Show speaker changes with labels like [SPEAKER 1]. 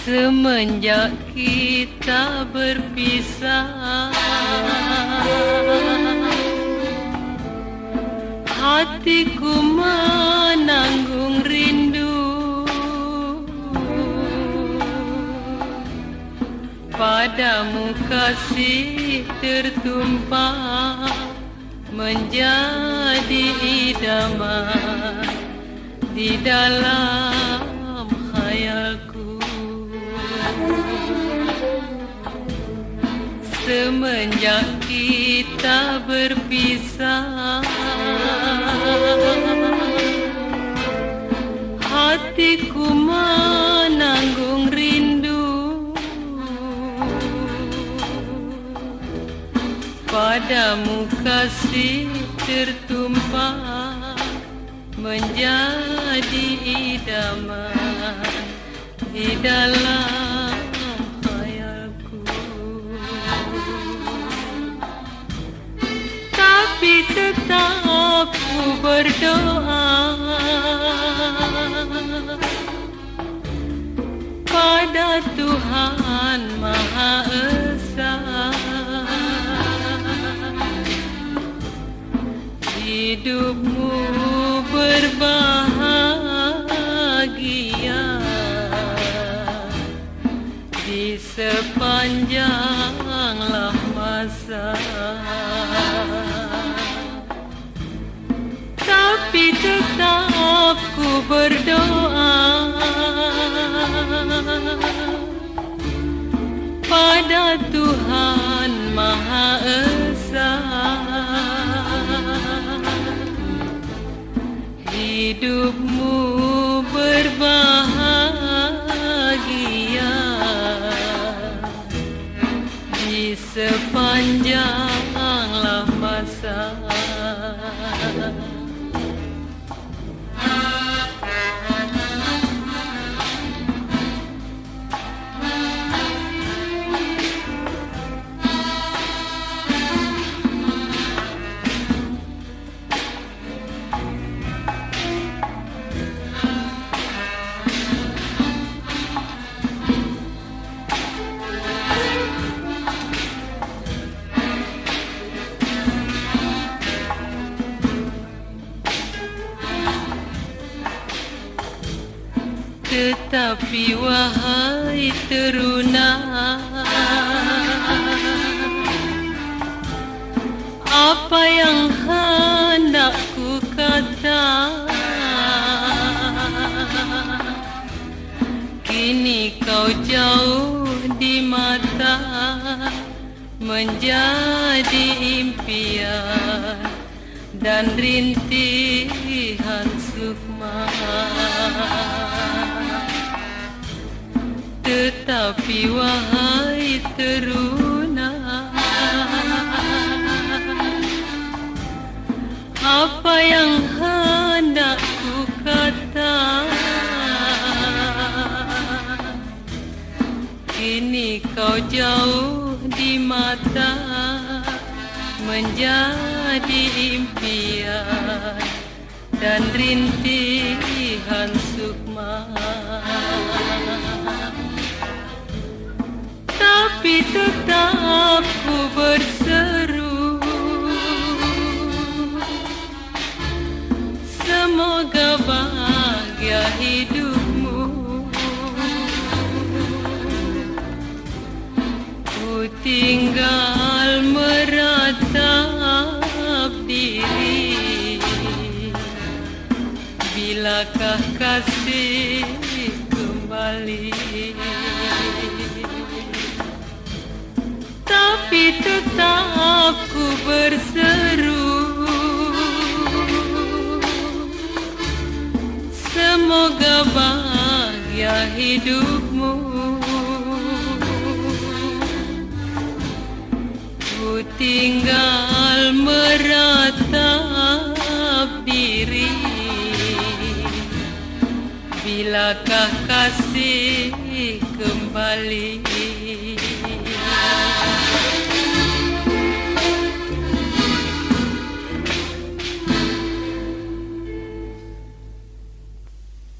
[SPEAKER 1] Semenjak kita berpisah. Hatiku menanggung rindu. Padamu kasih tertumpah Menjadi idaman Di dalam Semenjak kita berpisah Hatiku menanggung rindu. Padamu kasih tertumpah Menjadi idaman Di dalam berdoa Pada Tuhan Maha Esa. Hidupmu berbahagia Di sepanjanglah masa berdoa. Pada Tuhan Maha Esa. Hidupmu berbahagia. Di sepanjanglah Tetapi wahai teruna Apa yang hendak ku kata Kini kau jauh di mata Menjadi impian Dan rintihan sukma Tetapi wahai teruna Apa yang hendak ku kata? Kini kau jauh di mata Menjadi impian Dan rintihan sukma tetap ku berseru. Semoga bahagia hidupmu. Ku tinggal meratap diri. Bilakah kasih tetap ku berseru. Semoga bahagia hidupmu. Ku tinggal meratap diri. Bilakah kasih kembali